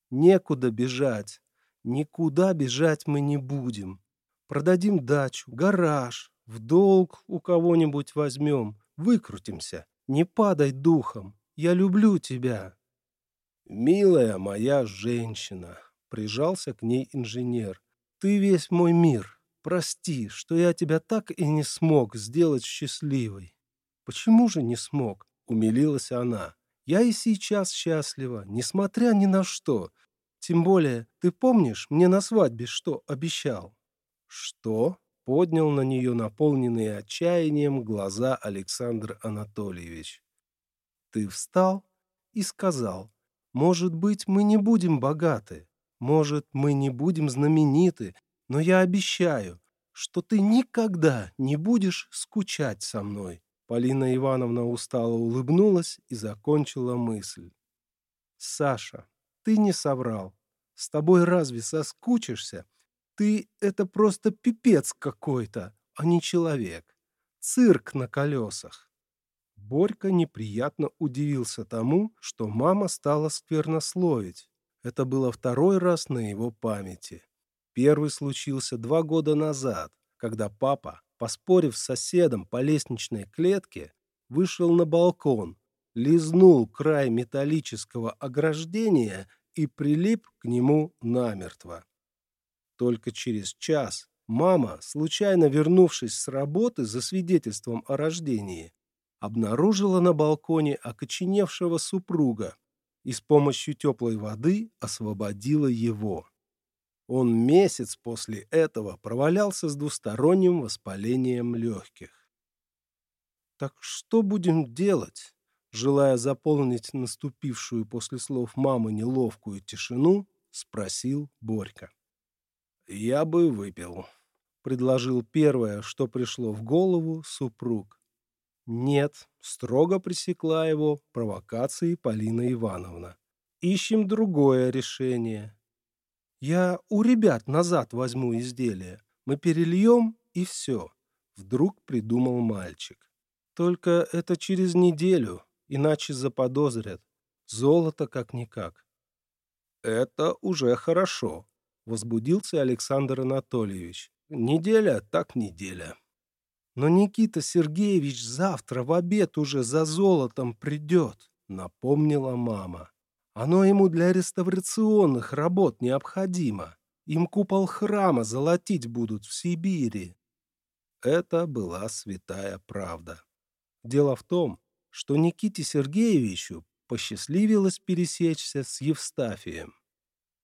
Некуда бежать. Никуда бежать мы не будем. Продадим дачу, гараж, в долг у кого-нибудь возьмем, выкрутимся. Не падай духом. Я люблю тебя. Милая моя женщина, прижался к ней инженер. Ты весь мой мир. Прости, что я тебя так и не смог сделать счастливой. Почему же не смог? Умилилась она. Я и сейчас счастлива, несмотря ни на что. Тем более, ты помнишь, мне на свадьбе что обещал?» «Что?» — поднял на нее наполненные отчаянием глаза Александр Анатольевич. «Ты встал и сказал, может быть, мы не будем богаты, может, мы не будем знамениты, но я обещаю, что ты никогда не будешь скучать со мной». Полина Ивановна устало улыбнулась и закончила мысль. «Саша, ты не соврал. С тобой разве соскучишься? Ты — это просто пипец какой-то, а не человек. Цирк на колесах. Борька неприятно удивился тому, что мама стала сквернословить. Это было второй раз на его памяти. Первый случился два года назад, когда папа, поспорив с соседом по лестничной клетке, вышел на балкон лизнул край металлического ограждения и прилип к нему намертво. Только через час мама, случайно вернувшись с работы за свидетельством о рождении, обнаружила на балконе окоченевшего супруга и с помощью теплой воды освободила его. Он месяц после этого провалялся с двусторонним воспалением легких. «Так что будем делать?» Желая заполнить наступившую после слов мамы неловкую тишину, спросил Борька. «Я бы выпил», — предложил первое, что пришло в голову супруг. «Нет», — строго пресекла его провокации Полина Ивановна. «Ищем другое решение. Я у ребят назад возьму изделие. Мы перельем, и все», — вдруг придумал мальчик. «Только это через неделю, иначе заподозрят. Золото как-никак». «Это уже хорошо», — возбудился Александр Анатольевич. «Неделя так неделя». «Но Никита Сергеевич завтра в обед уже за золотом придет», — напомнила мама. «Оно ему для реставрационных работ необходимо. Им купол храма золотить будут в Сибири». Это была святая правда. Дело в том, что Никите Сергеевичу посчастливилось пересечься с Евстафием.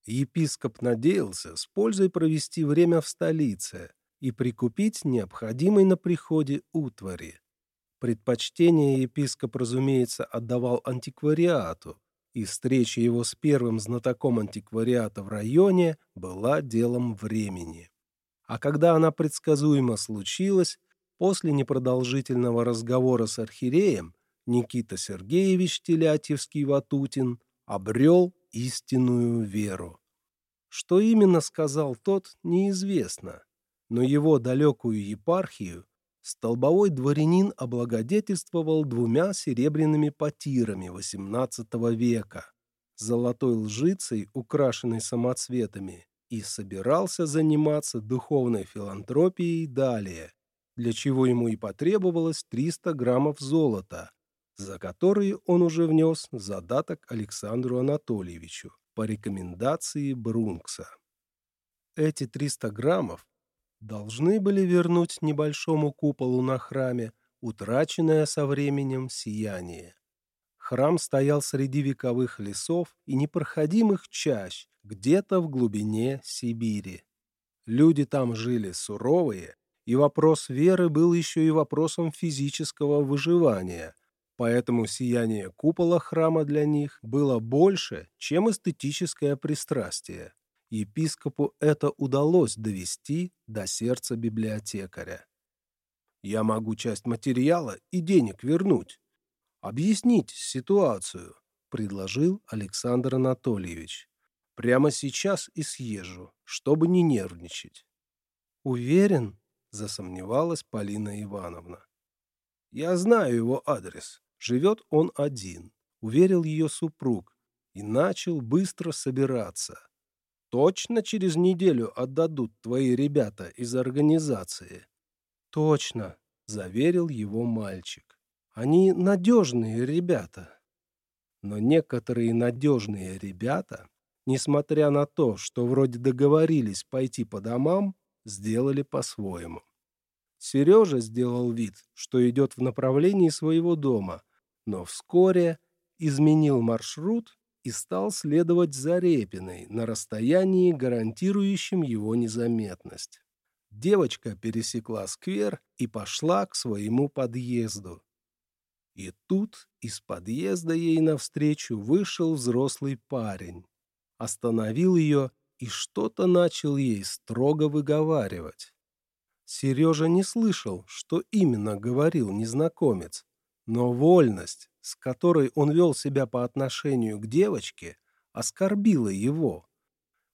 Епископ надеялся с пользой провести время в столице и прикупить необходимый на приходе утвари. Предпочтение епископ, разумеется, отдавал антиквариату, и встреча его с первым знатоком антиквариата в районе была делом времени. А когда она предсказуемо случилась, после непродолжительного разговора с архиереем, Никита Сергеевич Телятьевский-Ватутин обрел истинную веру. Что именно сказал тот, неизвестно, но его далекую епархию столбовой дворянин облагодетельствовал двумя серебряными потирами XVIII века, золотой лжицей, украшенной самоцветами, и собирался заниматься духовной филантропией далее, для чего ему и потребовалось 300 граммов золота, за которые он уже внес задаток Александру Анатольевичу по рекомендации Брункса. Эти 300 граммов должны были вернуть небольшому куполу на храме утраченное со временем сияние. Храм стоял среди вековых лесов и непроходимых чащ, где-то в глубине Сибири. Люди там жили суровые, и вопрос веры был еще и вопросом физического выживания, поэтому сияние купола храма для них было больше, чем эстетическое пристрастие. Епископу это удалось довести до сердца библиотекаря. «Я могу часть материала и денег вернуть. Объяснить ситуацию», — предложил Александр Анатольевич. «Прямо сейчас и съезжу, чтобы не нервничать». «Уверен?» — засомневалась Полина Ивановна. «Я знаю его адрес. Живет он один, уверил ее супруг, и начал быстро собираться. Точно через неделю отдадут твои ребята из организации? Точно, заверил его мальчик. Они надежные ребята. Но некоторые надежные ребята, несмотря на то, что вроде договорились пойти по домам, сделали по-своему. Сережа сделал вид, что идет в направлении своего дома, но вскоре изменил маршрут и стал следовать за Репиной на расстоянии, гарантирующем его незаметность. Девочка пересекла сквер и пошла к своему подъезду. И тут из подъезда ей навстречу вышел взрослый парень. Остановил ее и что-то начал ей строго выговаривать. Сережа не слышал, что именно говорил незнакомец, но вольность, с которой он вел себя по отношению к девочке, оскорбила его.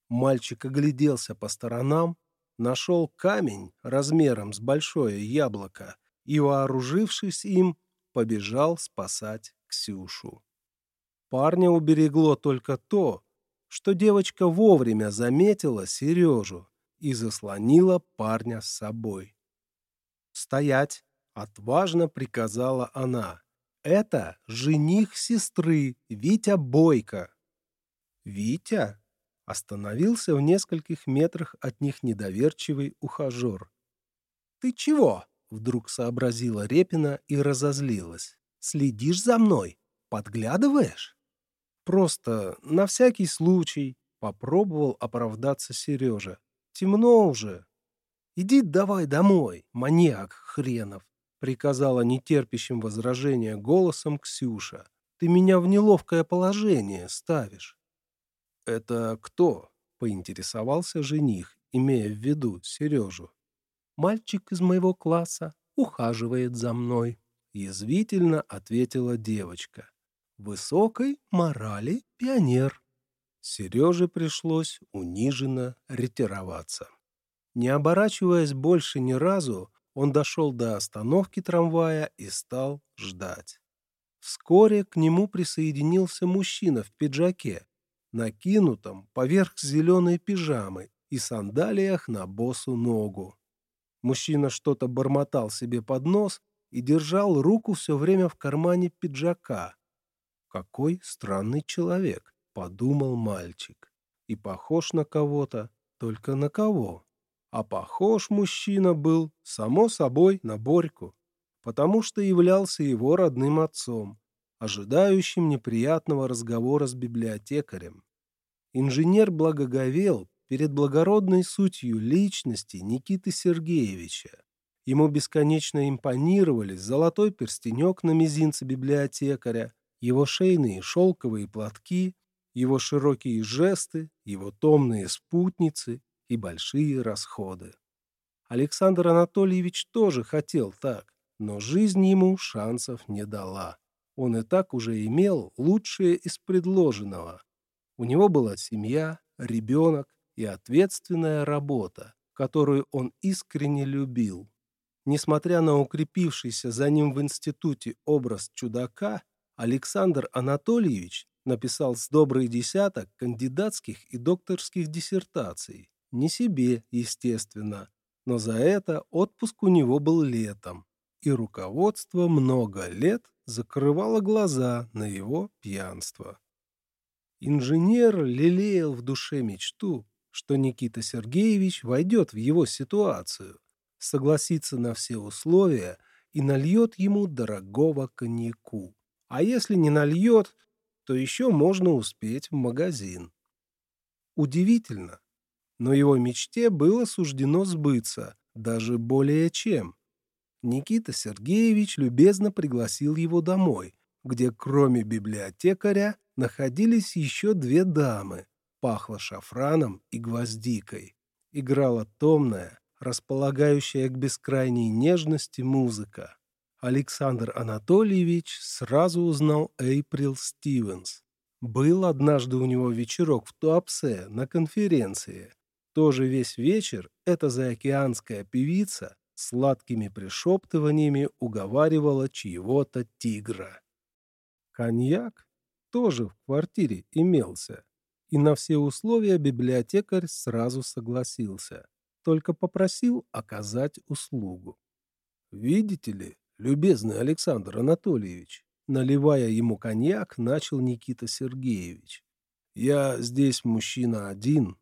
Мальчик огляделся по сторонам, нашел камень размером с большое яблоко и, вооружившись им, побежал спасать Ксюшу. Парня уберегло только то, что девочка вовремя заметила Сережу и заслонила парня с собой. «Стоять!» Отважно приказала она. «Это жених сестры, Витя Бойко». «Витя?» Остановился в нескольких метрах от них недоверчивый ухажер. «Ты чего?» — вдруг сообразила Репина и разозлилась. «Следишь за мной? Подглядываешь?» «Просто на всякий случай», Попробовал оправдаться Сережа. Темно уже. Иди давай домой, маньяк хренов, приказала нетерпящим возражения голосом Ксюша. Ты меня в неловкое положение ставишь. Это кто? Поинтересовался жених, имея в виду Сережу. Мальчик из моего класса ухаживает за мной, язвительно ответила девочка. Высокой морали пионер. Сереже пришлось униженно ретироваться. Не оборачиваясь больше ни разу, он дошел до остановки трамвая и стал ждать. Вскоре к нему присоединился мужчина в пиджаке, накинутом поверх зеленой пижамы и сандалиях на босу ногу. Мужчина что-то бормотал себе под нос и держал руку все время в кармане пиджака. Какой странный человек подумал мальчик. И похож на кого-то, только на кого? А похож мужчина был, само собой, на Борьку, потому что являлся его родным отцом, ожидающим неприятного разговора с библиотекарем. Инженер благоговел перед благородной сутью личности Никиты Сергеевича. Ему бесконечно импонировали золотой перстенек на мизинце библиотекаря, его шейные шелковые платки, его широкие жесты, его томные спутницы и большие расходы. Александр Анатольевич тоже хотел так, но жизнь ему шансов не дала. Он и так уже имел лучшее из предложенного. У него была семья, ребенок и ответственная работа, которую он искренне любил. Несмотря на укрепившийся за ним в институте образ чудака, Александр Анатольевич написал с добрый десяток кандидатских и докторских диссертаций. Не себе, естественно, но за это отпуск у него был летом, и руководство много лет закрывало глаза на его пьянство. Инженер лелеял в душе мечту, что Никита Сергеевич войдет в его ситуацию, согласится на все условия и нальет ему дорогого коньяку. А если не нальет, то еще можно успеть в магазин. Удивительно, но его мечте было суждено сбыться, даже более чем. Никита Сергеевич любезно пригласил его домой, где кроме библиотекаря находились еще две дамы. Пахло шафраном и гвоздикой. Играла томная, располагающая к бескрайней нежности музыка. Александр Анатольевич сразу узнал Эйприл Стивенс. Был однажды у него вечерок в Туапсе на конференции. Тоже весь вечер эта заокеанская певица сладкими пришептываниями уговаривала чьего-то тигра. Коньяк тоже в квартире имелся, и на все условия библиотекарь сразу согласился, только попросил оказать услугу. Видите ли, любезный Александр Анатольевич, наливая ему коньяк, начал Никита Сергеевич. Я здесь мужчина один.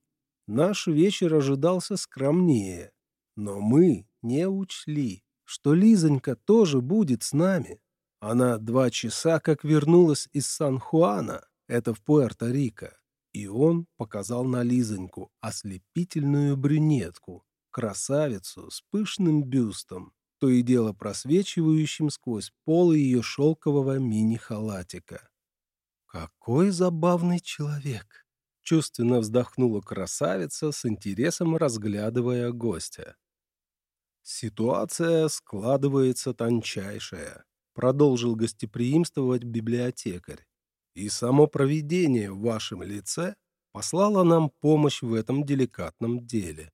Наш вечер ожидался скромнее, но мы не учли, что Лизонька тоже будет с нами. Она два часа как вернулась из Сан-Хуана, это в Пуэрто-Рико, и он показал на Лизоньку ослепительную брюнетку, красавицу с пышным бюстом, то и дело просвечивающим сквозь полы ее шелкового мини-халатика. «Какой забавный человек!» — чувственно вздохнула красавица с интересом разглядывая гостя. «Ситуация складывается тончайшая», — продолжил гостеприимствовать библиотекарь. «И само провидение в вашем лице послало нам помощь в этом деликатном деле.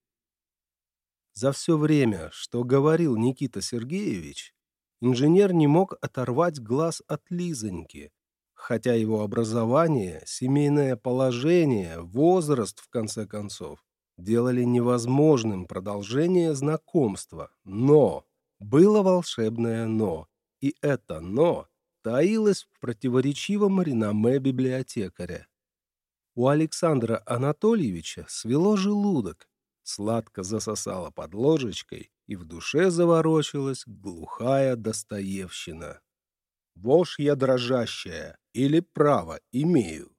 За все время, что говорил Никита Сергеевич, инженер не мог оторвать глаз от Лизоньки, хотя его образование, семейное положение, возраст, в конце концов, делали невозможным продолжение знакомства. Но было волшебное «но», и это «но» таилось в противоречивом реноме библиотекаря. У Александра Анатольевича свело желудок, сладко засосала под ложечкой, и в душе заворочилась глухая достоевщина. «Вошь я дрожащая, или право имею?»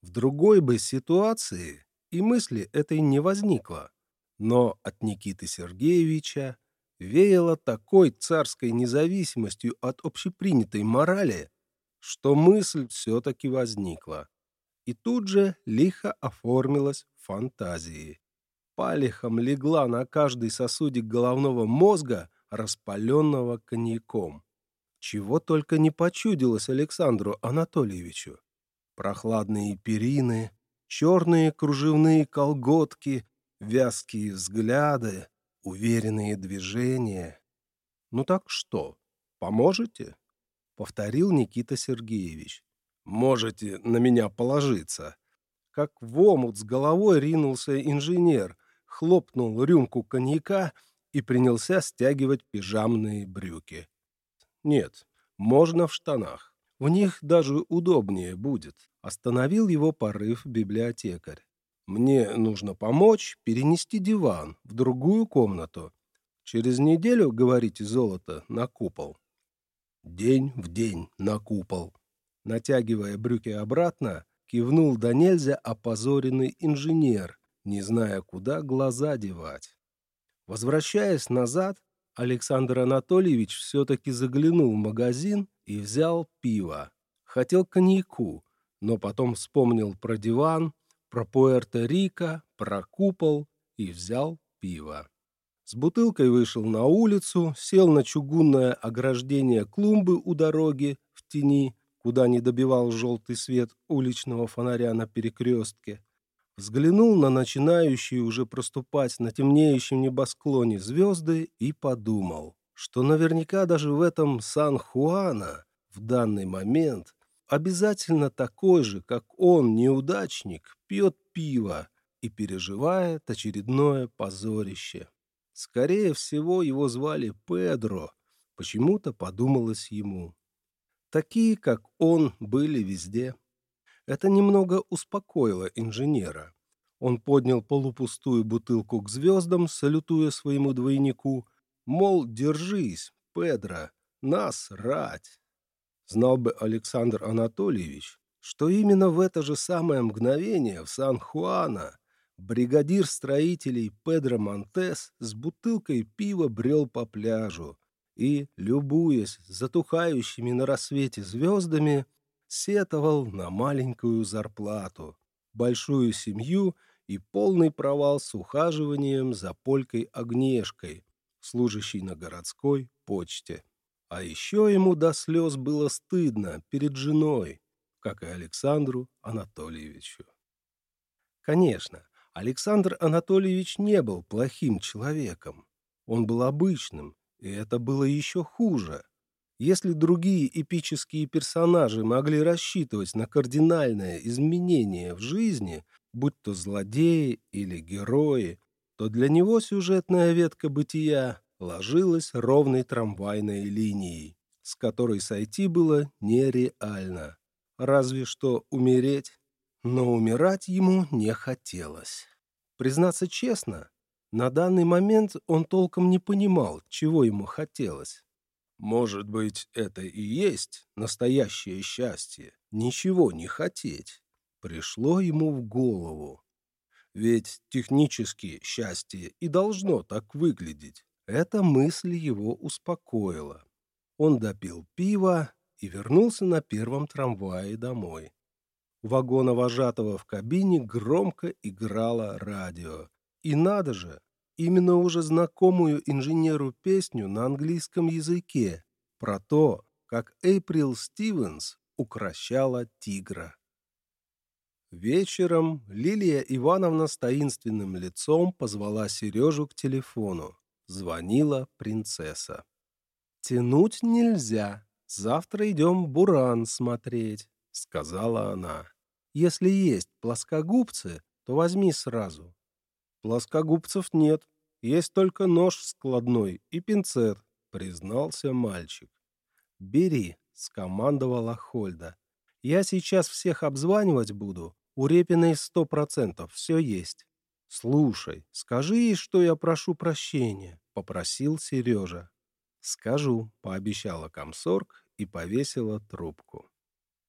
В другой бы ситуации и мысли этой не возникло. Но от Никиты Сергеевича веяло такой царской независимостью от общепринятой морали, что мысль все-таки возникла. И тут же лихо оформилась фантазии. Палихом легла на каждый сосудик головного мозга, распаленного коньяком. Чего только не почудилось Александру Анатольевичу. Прохладные перины, черные кружевные колготки, вязкие взгляды, уверенные движения. «Ну так что, поможете?» — повторил Никита Сергеевич. «Можете на меня положиться». Как в омут с головой ринулся инженер, хлопнул рюмку коньяка и принялся стягивать пижамные брюки. Нет, можно в штанах. В них даже удобнее будет. Остановил его порыв библиотекарь. Мне нужно помочь перенести диван в другую комнату. Через неделю, говорите, золото на купол. День в день на купол. Натягивая брюки обратно, кивнул до нельзя опозоренный инженер, не зная, куда глаза девать. Возвращаясь назад, Александр Анатольевич все-таки заглянул в магазин и взял пиво. Хотел коньяку, но потом вспомнил про диван, про Пуэрто-Рико, про купол и взял пиво. С бутылкой вышел на улицу, сел на чугунное ограждение клумбы у дороги в тени, куда не добивал желтый свет уличного фонаря на перекрестке, взглянул на начинающие уже проступать на темнеющем небосклоне звезды и подумал, что наверняка даже в этом Сан-Хуана в данный момент обязательно такой же, как он, неудачник, пьет пиво и переживает очередное позорище. Скорее всего, его звали Педро, почему-то подумалось ему. Такие, как он, были везде. Это немного успокоило инженера. Он поднял полупустую бутылку к звездам, салютуя своему двойнику, мол, держись, Педро, нас рать. Знал бы Александр Анатольевич, что именно в это же самое мгновение в Сан-Хуана бригадир строителей Педро Монтес с бутылкой пива брел по пляжу и, любуясь затухающими на рассвете звездами, сетовал на маленькую зарплату, большую семью и полный провал с ухаживанием за полькой Огнешкой, служащей на городской почте. А еще ему до слез было стыдно перед женой, как и Александру Анатольевичу. Конечно, Александр Анатольевич не был плохим человеком. Он был обычным, и это было еще хуже. Если другие эпические персонажи могли рассчитывать на кардинальное изменение в жизни, будь то злодеи или герои, то для него сюжетная ветка бытия ложилась ровной трамвайной линией, с которой сойти было нереально. Разве что умереть. Но умирать ему не хотелось. Признаться честно, на данный момент он толком не понимал, чего ему хотелось. Может быть, это и есть настоящее счастье, ничего не хотеть. Пришло ему в голову. Ведь технически счастье и должно так выглядеть. Эта мысль его успокоила. Он допил пиво и вернулся на первом трамвае домой. У вагона вожатого в кабине громко играло радио. И надо же, именно уже знакомую инженеру песню на английском языке про то, как Эйприл Стивенс укращала тигра. Вечером Лилия Ивановна с таинственным лицом позвала Сережу к телефону. Звонила принцесса. «Тянуть нельзя. Завтра идем буран смотреть», — сказала она. «Если есть плоскогубцы, то возьми сразу. «Плоскогубцев нет. Есть только нож складной и пинцет», — признался мальчик. «Бери», — скомандовала Хольда. «Я сейчас всех обзванивать буду. У Репиной сто процентов все есть». «Слушай, скажи ей, что я прошу прощения», — попросил Сережа. «Скажу», — пообещала комсорг и повесила трубку.